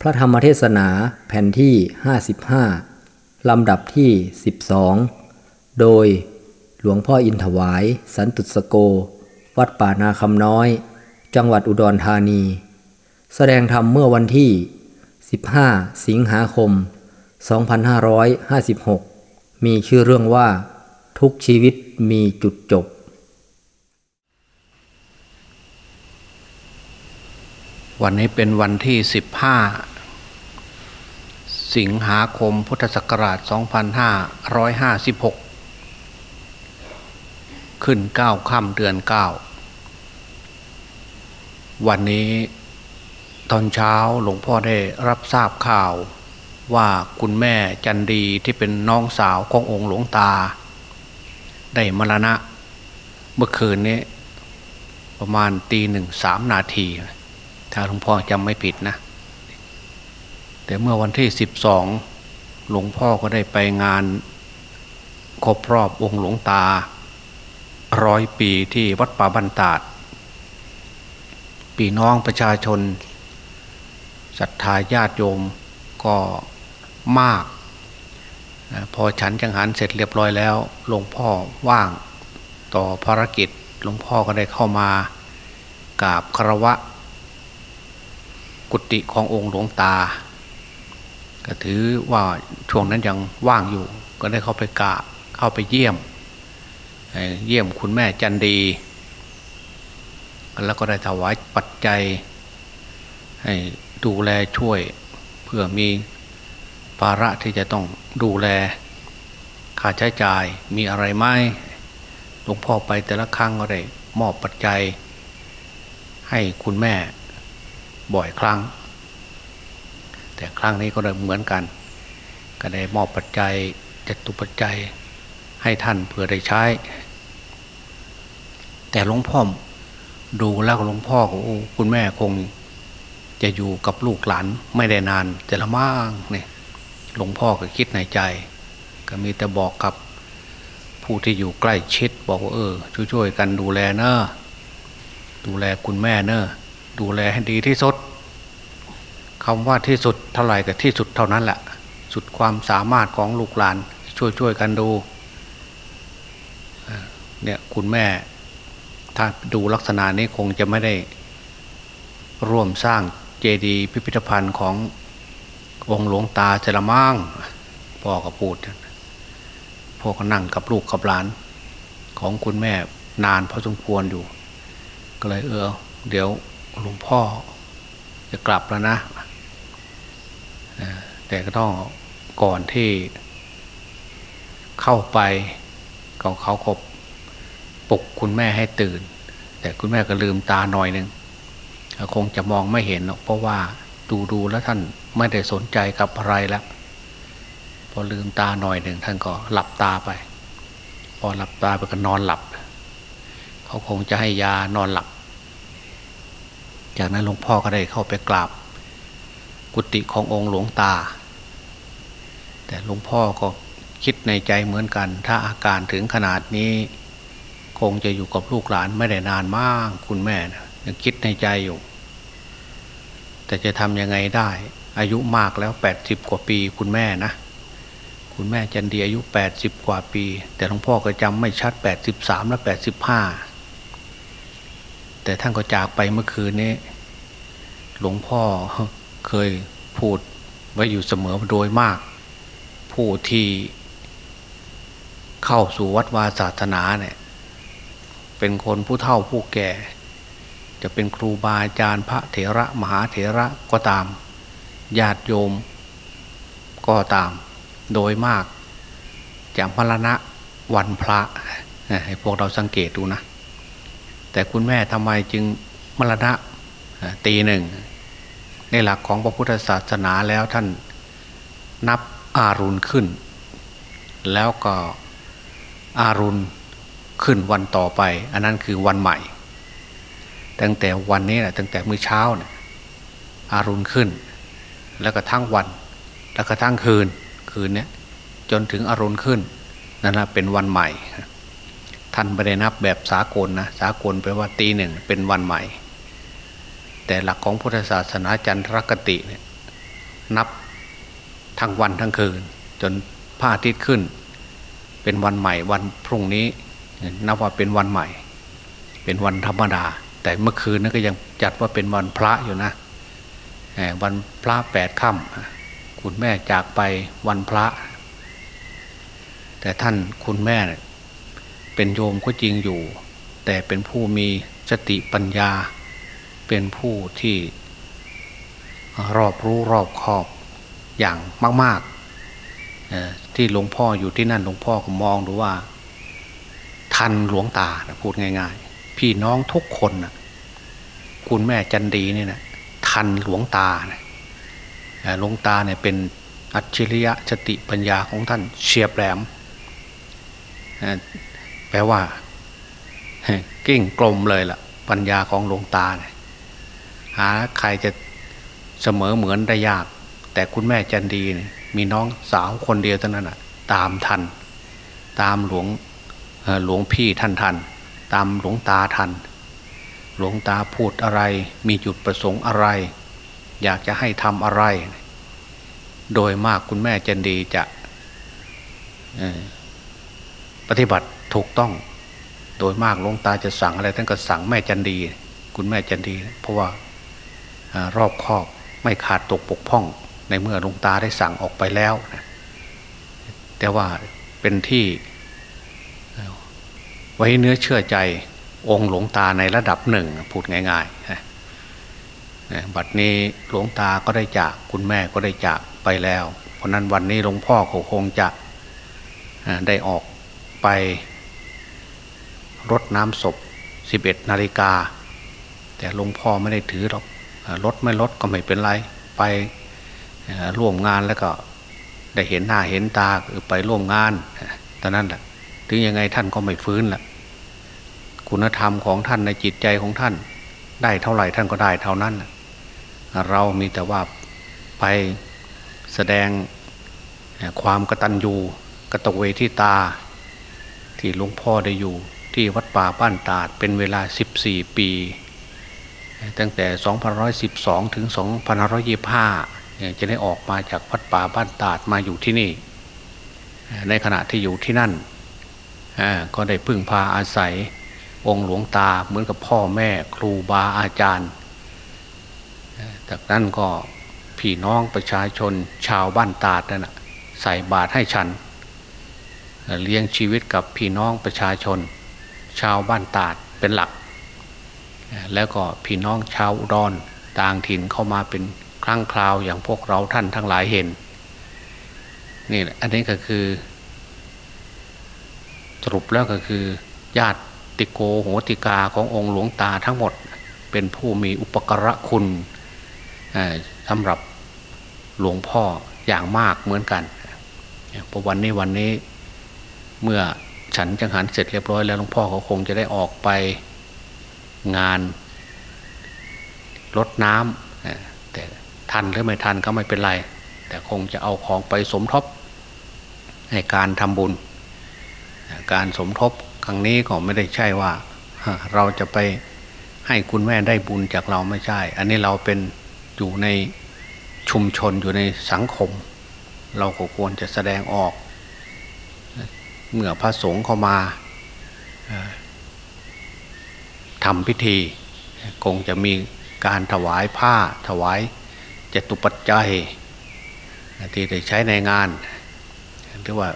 พระธรรมเทศนาแผ่นที่ 55 ลำดับที่ 12 โดยหลวงพ่ออินถวาย สันตุสโก วัดป่านาคำน้อย จังหวัดอุดรธานี แสดงธรรมเมื่อวันที่ 15 สิงหาคม 2556 มีชื่อเรื่องว่า ทุกชีวิตมีจุดจบ วันนี้เป็นวันที่ 15 สิงหาคมพุทธศักราช 2556 ขึ้น 9 ค่ำเดือน 9 วันนี้ตอนเช้าหลวงพ่อได้รับทราบข่าวว่าคุณแม่จันดีที่เป็นน้องสาวขององค์หลวงตา ได้มรณะเมื่อคืนนี้ประมาณตีหนึ่งสามนาที ถ้าหลวงพ่อจำไม่ผิดนะ แต่เมื่อวันที่สิบสองหลวงพ่อก็ได้ไปงานครบรอบองค์หลวงตาร้อยปีที่วัดป่าบันตาดปีน้องประชาชนศรัทธาญาติโยมก็มาก พอฉันจังหันเสร็จเรียบร้อยแล้ว หลวงพ่อว่างต่อภารกิจ หลวงพ่อก็ได้เข้ามากราบคารวะ กุฏิขององค์หลวงตา ก็ถือว่าช่วงนั้นยังว่างอยู่ ก็ได้เข้าไปกราบเข้าไปเยี่ยม เยี่ยมคุณแม่จันดี แล้วก็ได้ถวายปัจจัย ให้ดูแลช่วย เพื่อมีภาระที่จะต้องดูแลค่าใช้จ่ายมีอะไรไหมหลวงพ่อไปแต่ละครั้งก็ได้มอบปัจจัย ให้คุณแม่ บ่อยครั้ง แต่ครั้งนี้ก็ได้เหมือนกัน ก็ได้มอบปัจจัยจตุปัจจัยให้ท่านเพื่อได้ใช้ แต่หลวงพ่อดูแล้วหลวงพ่อของคุณแม่คง จะอยู่กับลูกหลานไม่ได้นานจะละมั่งเนี่ยหลวงพ่อก็คิดในใจ ก็มีแต่บอกกับผู้ที่อยู่ใกล้ชิดบอกว่าเออ ช่วยๆกันดูแลเนอะดูแลคุณแม่เนอะดูแลให้ดีที่สุด คำว่าที่สุดเท่าไหร่กับที่สุดเท่านั้นแหละสุดความสามารถของลูกหลาน ช่วยๆกันดูเนี่ยคุณแม่ถ้าดูลักษณะนี้คงจะไม่ได้ร่วมสร้างเจดีย์พิพิธภัณฑ์ขององค์หลวงตาเจรมังพ่อก็พูดพ่อก็นั่งกับลูกกับหลาน ของคุณแม่นานพอสมควรอยู่ ก็เลยเออ เดี๋ยวหลวงพ่อจะกลับแล้วนะ แต่ก็ต้องก่อนที่เข้าไปเขาเขาก็ปลุกคุณแม่ให้ตื่น แต่คุณแม่ก็ลืมตาหน่อยหนึ่งคงจะมองไม่เห็นเพราะว่าดูดูแล้วท่านไม่ได้สนใจกับอะไรแล้วพอลืมตาหน่อยหนึ่งท่านก็หลับตาไป พอหลับตาไปก็นอนหลับ เขาคงจะให้ยานอนหลับ จากนั้นหลวงพ่อก็ได้เข้าไปกราบ กุฏิขององค์หลวงตา แต่หลวงพ่อก็คิดในใจเหมือนกัน ถ้าอาการถึงขนาดนี้ คงจะอยู่กับลูกหลานไม่ได้นานมากคุณแม่ยังคิดในใจอยู่ แต่จะทำยังไงได้ อายุมากแล้วแปดสิบกว่าปีคุณแม่นะ คุณแม่จันดีอายุแปดสิบกว่าปี แต่หลวงพ่อก็จำไม่ชัดแปดสิบสามและแปดสิบห้าแต่ท่านก็จากไปเมื่อคืนนี้ หลวงพ่อ เคยพูดไว้อยู่เสมอโดยมาก ผู้ที่เข้าสู่วัดวาศาสนาเนี่ยเป็นคนผู้เฒ่าผู้แก่ จะเป็นครูบาอาจารย์พระเถระมหาเถระก็ตาม ญาติโยมก็ตาม โดยมากจะมรณะวันพระให้พวกเราสังเกตดูนะ แต่คุณแม่ทำไมจึงมรณะตีหนึ่ง ในหลักของพระพุทธศาสนาแล้วท่านนับอารุณขึ้น แล้วก็อารุณขึ้นวันต่อไป อันนั้นคือวันใหม่ ตั้งแต่วันนี้แหละตั้งแต่มื้อเช้าเนี่ยอารุณขึ้น แล้วก็ทั้งวัน แล้วก็ทั้งคืนคืนเนี้ยจนถึงอารุณขึ้นนั่นแหะเป็นวันใหม่ ท่านไม่ได้นับแบบสากลนะสากลแปลว่าตีหนึ่งเป็นวันใหม่ แต่หลักของพุทธศาสนาจันทรคติเนี่ยนับทั้งวันทั้งคืน จนพระอาทิตย์ขึ้น เป็นวันใหม่วันพรุ่งนี้ นับว่าเป็นวันใหม่ เป็นวันธรรมดา แต่เมื่อคืนนั้นก็ยังจัดว่าเป็นวันพระอยู่นะวันพระแปดค่ำคุณแม่จากไปวันพระ แต่ท่านคุณแม่เป็นโยมก็จริงอยู่ แต่เป็นผู้มีสติปัญญา เป็นผู้ที่รอบรู้รอบขอบอย่างมาก ๆ ที่หลวงพ่ออยู่ที่นั่นหลวงพ่อก็มองดูว่า ทันหลวงตาพูดง่าย ๆ พี่น้องทุกคนนะคุณแม่จันดีเนี่ยนะทันหลวงตานะหลวงตาเนี่ยเป็นอัจฉริยะสติปัญญาของท่านเฉียบแหลม แปลว่ากิ้งกลมเลยล่ะ ปัญญาของหลวงตาเนี่ย หาใครจะเสมอเหมือนได้ยาก แต่คุณแม่จันดีมีน้องสาวคนเดียวเท่านั้นอะตามทัน ตามหลวงหลวงพี่ท่านทัน ตามหลวงตาทัน หลวงตาพูดอะไร มีจุดประสงค์อะไร อยากจะให้ทำอะไร โดยมากคุณแม่จันดีจะปฏิบัติถูกต้อง โดยมากหลวงตาจะสั่งอะไรท่านก็สั่งแม่จันดี คุณแม่จันดี เพราะว่า รอบคอบไม่ขาดตกปกพ่อง ในเมื่อลวงตาได้สั่งออกไปแล้วนะแต่ว่าเป็นที่ไว้เนื้อเชื่อใจองค์หลวงตาในระดับหนึ่งพูดง่ายๆบัดนี้หลวงตาก็ได้จากคุณแม่ก็ได้จากไปแล้ว เพราะนั้นวันนี้หลวงพ่อคงจะได้ออกไปรดน้ำศพ 11 นาฬิกา แต่หลวงพ่อไม่ได้ถือหรอก รถไม่รถก็ไม่เป็นไร ไปร่วมงานแล้วก็ได้เห็นหน้าเห็นตาไปร่วมงานตอนนั้นแหละถึงยังไงท่านก็ไม่ฟื้นละคุณธรรมของท่านในจิตใจของท่าน ได้เท่าไหร่ท่านก็ได้เท่านั้นเรามีแต่ว่าไปแสดงความกตัญญูกตเวทิตา ที่หลวงพ่อได้อยู่ที่วัดป่าบ้านตาดเป็นเวลา 14 ปี ตั้งแต่ 2512 ถึง 2525 จะได้ออกมาจากวัดป่าบ้านตาดมาอยู่ที่นี่ ในขณะที่อยู่ที่นั่น ก็ได้พึ่งพาอาศัยองค์หลวงตาเหมือนกับพ่อแม่ครูบาอาจารย์ จากนั้นก็พี่น้องประชาชนชาวบ้านตาดนั่นใส่บาตรให้ฉัน เลี้ยงชีวิตกับพี่น้องประชาชน ชาวบ้านตาดเป็นหลัก แล้วก็พี่น้องชาวอุดรต่างถิ่นเข้ามาเป็นครั้งคราวอย่างพวกเราท่านทั้งหลายเห็นนี่อันนี้ก็คือ สรุปแล้วก็คือ ญาติโกโหติกาขององค์หลวงตาทั้งหมด เป็นผู้มีอุปกระคุณสำหรับหลวงพ่ออย่างมากเหมือนกันเพราะวันนี้วันนี้เมื่อฉันจังหันเสร็จเรียบร้อยแล้วหลวงพ่อเขาคงจะได้ออกไป งานรดน้ำแต่ทันหรือไม่ทันก็ไม่เป็นไร แต่คงจะเอาของไปสมทบในการทำบุญ การสมทบครั้งนี้ก็ไม่ได้ใช่ว่า เราจะไปให้คุณแม่ได้บุญจากเราไม่ใช่ อันนี้เราเป็นอยู่ในชุมชนอยู่ในสังคม เราก็ควรจะแสดงออก เมื่อพระสงฆ์เข้ามา ทำพิธี คงจะมีการถวายผ้าถวายจตุปัจจัยที่ได้ใช้ในงานหรือว่า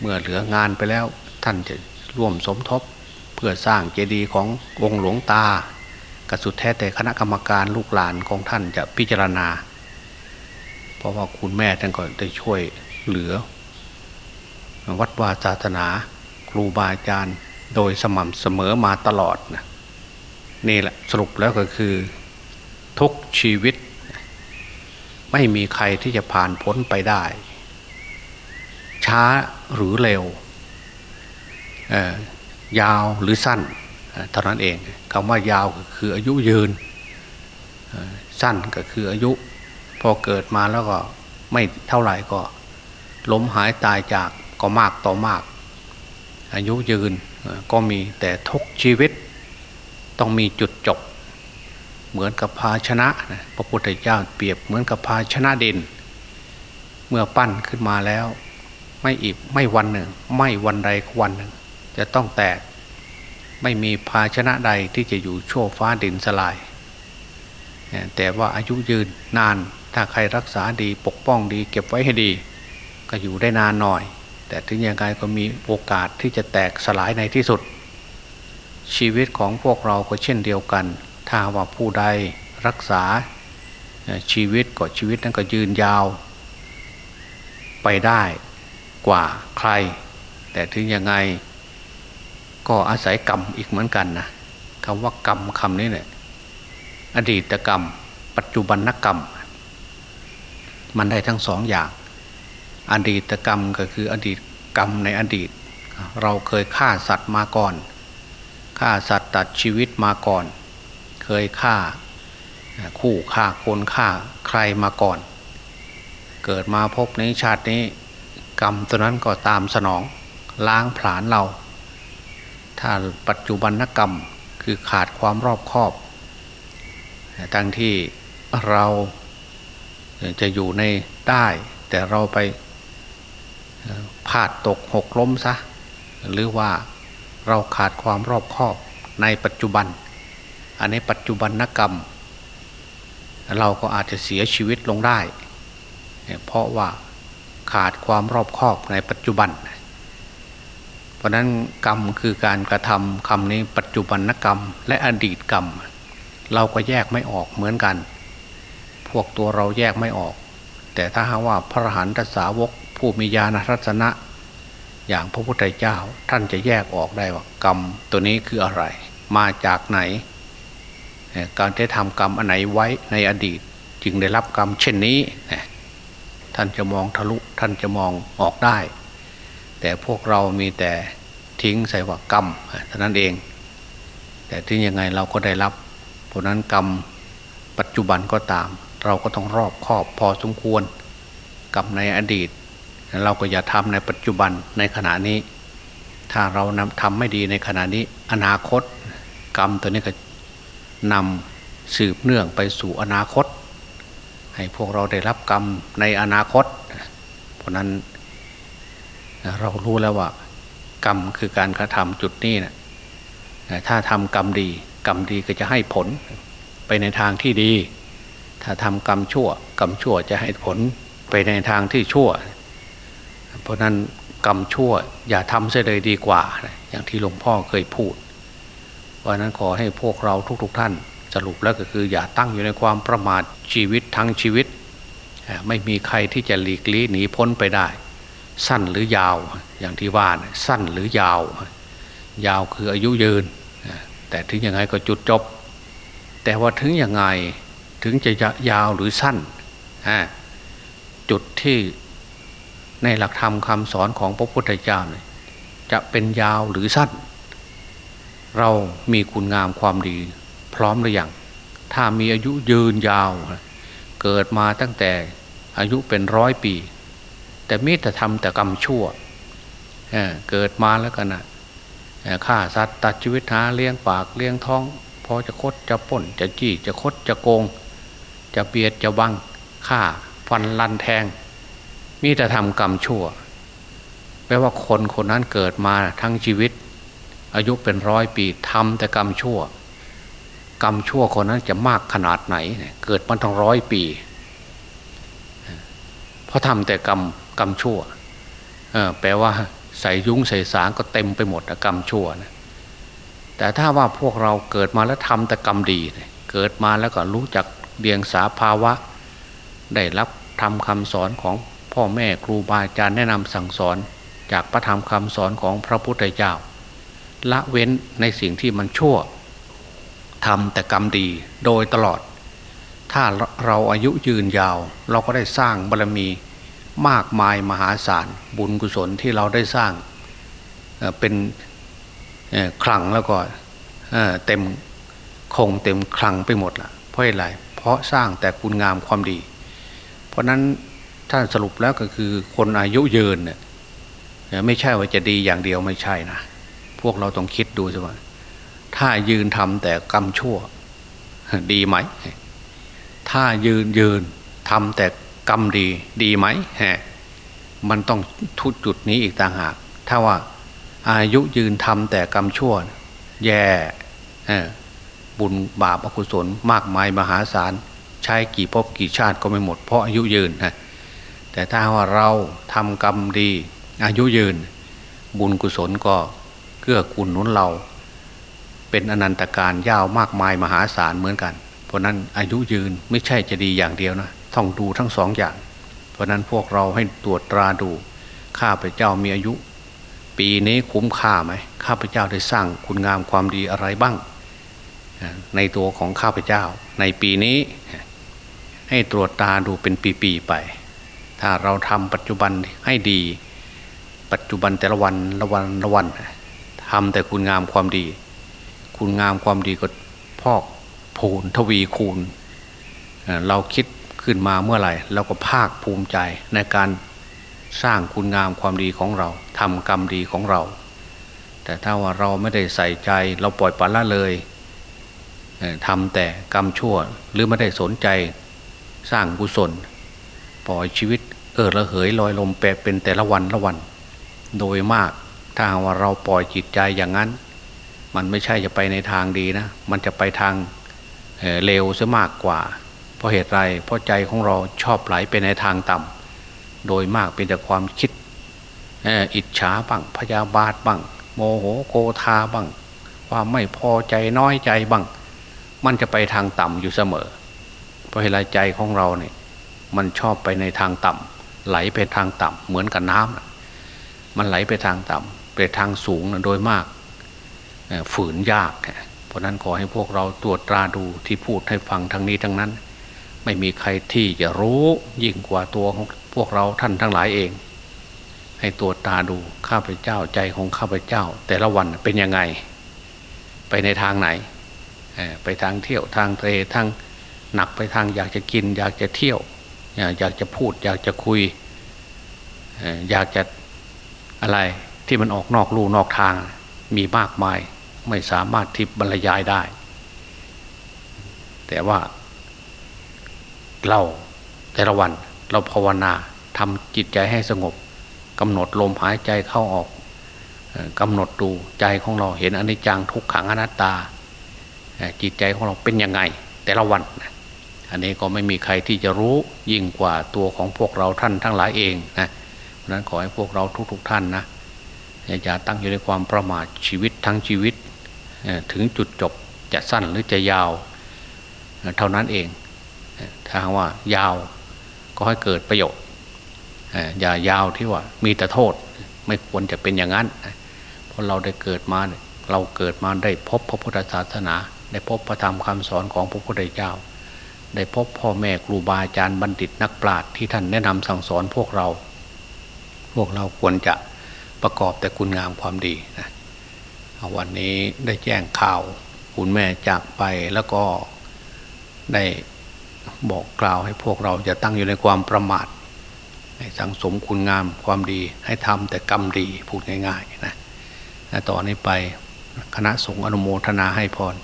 เมื่อเหลืองานไปแล้วท่านจะร่วมสมทบเพื่อสร้างเจดีย์ขององค์หลวงตากระสุดแท้แต่คณะกรรมการลูกหลานของท่านจะพิจารณา เพราะว่าคุณแม่ท่านก็ได้ช่วยเหลือ วัดวาศาสนาครูบาอาจารย์โดยสม่ำเสมอมาตลอดนะ นี่แหละสรุปแล้วก็คือ ทุกชีวิต ไม่มีใครที่จะผ่านพ้นไปได้ ช้าหรือเร็ว ยาวหรือสั้นเท่านั้นเองคำว่ายาวก็คืออายุยืน สั้นก็คืออายุ พอเกิดมาแล้วก็ไม่เท่าไหร่ก็ล้มหายตายจากก็มากต่อมาก อายุยืนก็มีแต่ทุกชีวิต ต้องมีจุดจบ เหมือนกับภาชนะนะพระพุทธเจ้าเปรียบเหมือนกับภาชนะดินเมื่อปั้นขึ้นมาแล้ว ไม่อีกไม่วันหนึ่ง ไม่วันใดวันหนึ่ง จะต้องแตก ไม่มีภาชนะใดที่จะอยู่โชว์ฟ้าดินสลาย แต่ว่าอายุยืนนานถ้าใครรักษาดีปกป้องดีเก็บไว้ให้ดี ก็อยู่ได้นานหน่อย แต่ถึงยังไงก็มีโอกาสที่จะแตกสลายในที่สุด ชีวิตของพวกเราก็เช่นเดียวกัน ถ้าว่าผู้ใดรักษาชีวิตก็ชีวิตนั้นก็ยืนยาว ไปได้กว่าใคร แต่ถึงยังไง ก็อาศัยกรรมอีกเหมือนกันนะคำว่ากรรมคำนี้เนี่ยอดีตกรรม ปัจจุบันนกรรม มันได้ทั้งสองอย่าง อดีตกรรมก็คืออดีตกรรมในอดีต เราเคยฆ่าสัตว์มาก่อน ฆ่าสัตว์ตัดชีวิตมาก่อน เคยฆ่าคู่ฆ่าคนฆ่าใครมาก่อน เกิดมาพบในชาตินี้ กรรมตัวนั้นก็ตามสนอง ล้างผลาญเรา ถ้าปัจจุบันนกรรมคือขาดความรอบคอบทั้งที่เราจะอยู่ในได้ แต่เราไปพลาดตกหกล้มซะ หรือว่า เราขาดความรอบคอบในปัจจุบัน อันนี้ปัจจุบันนกรรม เราก็อาจจะเสียชีวิตลงได้ เพราะว่าขาดความรอบคอบในปัจจุบัน เพราะนั้นกรรมคือการกระทำคำนี้ปัจจุบันนกรรม และอดีตกรรม เราก็แยกไม่ออกเหมือนกัน พวกตัวเราแยกไม่ออก แต่ถ้าหาว่าพระหันตสาวกผู้มีญาณรัตนะ อย่างพระพุทธเจ้าท่านจะแยกออกได้ว่ากรรมตัวนี้คืออะไร มาจากไหน การได้ทำกรรมอันไหนไว้ในอดีต จึงได้รับกรรมเช่นนี้ท่านจะมองทะลุท่านจะมองออกได้ แต่พวกเรามีแต่ทิ้งใส่ว่ากรรมเท่านั้นเอง แต่ถึงยังไงเราก็ได้รับเพราะนั้นกรรมปัจจุบันก็ตาม เราก็ต้องรอบคอบพอสมควรกรรมในอดีต เราก็อย่าทำในปัจจุบันในขณะนี้ ถ้าเรานำทำไม่ดีในขณะนี้ อนาคตกรรมตัวนี้ก็นำสืบเนื่องไปสู่อนาคต ให้พวกเราได้รับกรรมในอนาคต เพราะนั้นเรารู้แล้วว่า กรรมคือการกระทำจุดนี้นะถ้าทำกรรมดี กรรมดีก็จะให้ผลไปในทางที่ดี ถ้าทำกรรมชั่ว กรรมชั่วจะให้ผลไปในทางที่ชั่ว เพราะนั้นกรรมชั่วอย่าทำเสียเลยดีกว่า อย่างที่หลวงพ่อเคยพูดเพราะนั้นขอให้พวกเราทุกๆทท่าน สรุปแล้วก็คือ อย่าตั้งอยู่ในความประมาทชีวิตทั้งชีวิต ไม่มีใครที่จะหลีกลี่หนีพ้นไปได้ สั้นหรือยาวอย่างที่ว่าสั้นหรือยาว ยาวคืออายุยืน แต่ถึงยังไงก็จุดจบ แต่ว่าถึงยังไงถึงจะยาวหรือสั้นจุดที่ ในหลักธรรมคำสอนของพระพุทธเจ้าเนี่ยจะเป็นยาวหรือสั้น เรามีคุณงามความดีพร้อมหรือยังถ้ามีอายุยืนยาว เกิดมาตั้งแต่อายุเป็นร้อยปี แต่มิแต่ทำแต่กรรมชั่วเเกิดมาแล้วกันนะฆ่าสัตว์ตัดชีวิตหาเลี้ยงปากเลี้ยงท้องพอจะคดจะป่นจะจี้จะคดจะโกง จะเบียดจะบังฆ่าฟันลันแทง มีแต่ทำกรรมชั่ว แปลว่าคนคนนั้นเกิดมาทั้งชีวิต อายุเป็นร้อยปีทำแต่กรรมชั่ว กรรมชั่วคนนั้นจะมากขนาดไหน เกิดมาทั้งร้อยปี เพราะทำแต่กรรมกรรมชั่วแปลว่าใส่ยุ้งใส่สางก็เต็มไปหมดกรรมชั่วนะแต่ถ้าว่าพวกเราเกิดมาแล้วทำแต่กรรมดี เกิดมาแล้วก็รู้จักเดียงสาภาวะ ได้รับทำคำสอนของ พ่อแม่ครูบาอาจารย์แนะนำสั่งสอนจากพระธรรมคำสอนของพระพุทธเจ้า ละเว้นในสิ่งที่มันชั่วทำแต่กรรมดีโดยตลอด ถ้าเราอายุยืนยาว เราก็ได้สร้างบารมีมากมายมหาศาลบุญกุศลที่เราได้สร้างเป็นคลังแล้วก็เต็มคงเต็มคลังไปหมดละเพราะอะไรเพราะสร้างแต่คุณงามความดี เพราะนั้น ถ้าสรุปแล้วก็คือคนอายุยืนเนี่ยไม่ใช่ว่าจะดีอย่างเดียวไม่ใช่นะ พวกเราต้องคิดดูสิว่า ถ้ายืนทำแต่กรรมชั่ว ดีไหม ถ้ายืนยืนทำแต่กรรมดีดีไหมฮะมันต้องทุจุดนี้อีกต่างหาก ถ้าว่าอายุยืนทำแต่กรรมชั่ว แย่บุญบาปอกุศลมากมายมหาศาล ใช้กี่ภพกี่ชาติก็ไม่หมดเพราะอายุยืนนะ แต่ถ้าว่าเราทำกรรมดี อายุยืน บุญกุศลก็เกื้อกูลนุนเรา เป็นอนันตการยาวมากมายมหาศาลเหมือนกัน เพราะนั้นอายุยืนไม่ใช่จะดีอย่างเดียวนะต้องดูทั้งสองอย่าง เพราะนั้นพวกเราให้ตรวจตราดูข้าพเจ้ามีอายุ ปีนี้คุ้มค่าไหมข้าพเจ้าได้สร้างคุณงามความดีอะไรบ้าง ในตัวของข้าพเจ้า ในปีนี้ให้ตรวจตาดูเป็นปีๆไป ถ้าเราทำปัจจุบันให้ดี ปัจจุบันแต่ละวันละวันละวันทำแต่คุณงามความดี คุณงามความดีก็พอกพูนทวีคูณ เราคิดขึ้นมาเมื่อไหร่เราก็ภาคภูมิใจในการสร้างคุณงามความดีของเราทำกรรมดีของเรา แต่ถ้าว่าเราไม่ได้ใส่ใจเราปล่อยปละละเลยทำแต่กรรมชั่วหรือไม่ได้สนใจสร้างกุศล ปล่อยชีวิตเออระเหยลอยลมแปรเป็นแต่ละวันละวัน โดยมากถ้าว่าเราปล่อยจิตใจอย่างนั้น มันไม่ใช่จะไปในทางดีนะ มันจะไปทางเลวซะมากกว่า เพราะเหตุไรเพราะใจของเราชอบไหลไปในทางต่ำโดยมากเป็นแต่ความคิดอิจฉาบ้างพยาบาทบ้าง โมโหโกธาบ้าง ความไม่พอใจน้อยใจบ้าง มันจะไปทางต่ำอยู่เสมอ เพราะเหตุไรใจของเราเนี่ย มันชอบไปในทางต่ำไหลไปทางต่ำเหมือนกับน้ำมันไหลไปทางต่ำไปทางสูงนะโดยมากฝืนยาก เพราะนั้นขอให้พวกเราตรวจตราดูที่พูดให้ฟังทั้งนี้ทั้งนั้น ไม่มีใครที่จะรู้ยิ่งกว่าตัวของพวกเราท่านทั้งหลายเอง ให้ตรวจตาดูข้าพเจ้าใจของข้าพเจ้า แต่ละวันเป็นยังไง ไปในทางไหน ไปทางเที่ยวทางเตะทางหนักไปทางอยากจะกิน อยากจะเที่ยว อยากจะพูด อยากจะคุย อยากจะอะไรที่มันออกนอกลู่นอกทาง มีมากมายไม่สามารถทิบรรยายได้ แต่ว่าเราแต่ละวันเราภาวนาทำจิตใจให้สงบกำหนดลมหายใจเข้าออกกำหนดดูใจของเราเห็นอนิจจังทุกขังอนัตตา จิตใจของเราเป็นยังไง แต่ละวัน อันนี้ก็ไม่มีใครที่จะรู้ยิ่งกว่าตัวของพวกเราท่านทั้งหลายเองนะเพราะนั้นขอให้พวกเราทุกๆทท่านนะอย่าตั้งอยู่ในความประมาทชีวิตทั้งชีวิต ถึงจุดจบจะสั้นหรือจะยาว เท่านั้นเองถ้าว่ายาวก็ให้เกิดประโยชน์อย่ายาวที่ว่ามีแต่โทษไม่ควรจะเป็นอย่างนั้นเพราะเราได้เกิดมาเราเกิดมาได้พบพระพุทธศาสนา ได้พบพระธรรมคำสอนของพระพุทธเจ้า ได้พบพ่อแม่ครูบาอาจารย์บัณฑิตนักปราชญ์ที่ท่านแนะนำสั่งสอนพวกเรา พวกเราควรจะประกอบแต่คุณงามความดีนะวันนี้ได้แจ้งข่าวคุณแม่จากไปแล้วก็ได้บอกกล่าวให้พวกเราจะตั้งอยู่ในความประมาทให้สังสมคุณงามความดีให้ทำแต่กรรมดีพูดง่ายๆนะต่อนนี้ไปคณะสงฆ์อนุโมทนาให้พร